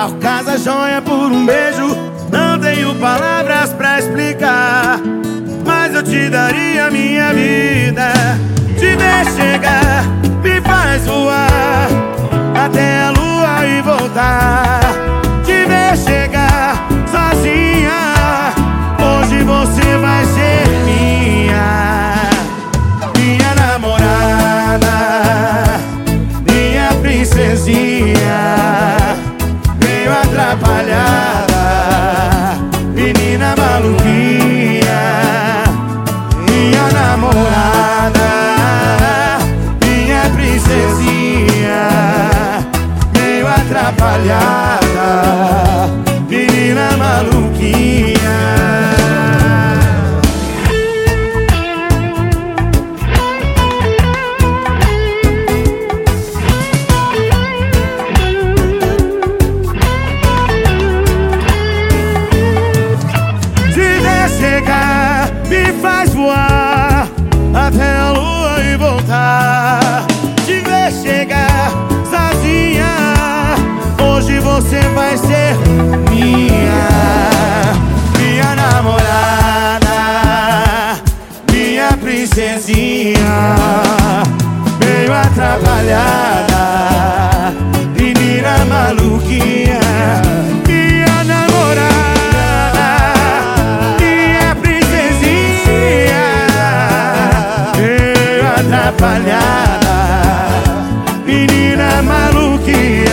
carro, casa, joia por um beijo. Não tenho palavras pra explicar Mas eu te daria minha vida. Te ver chegar, Até a lua e voltar. Te ver chegar sozinha Hoje você vai ser minha. Minha namorada Minha princesinha Meio atrapalhada Menina maluquinha atrapalhada Menina maluquinha. Faz voar Até a lua e voltar. Te ver Princesinha Meio atrapalhada Menina maluquinha Minha namorada Minha princesinha Meio atrapalhada Menina maluquinha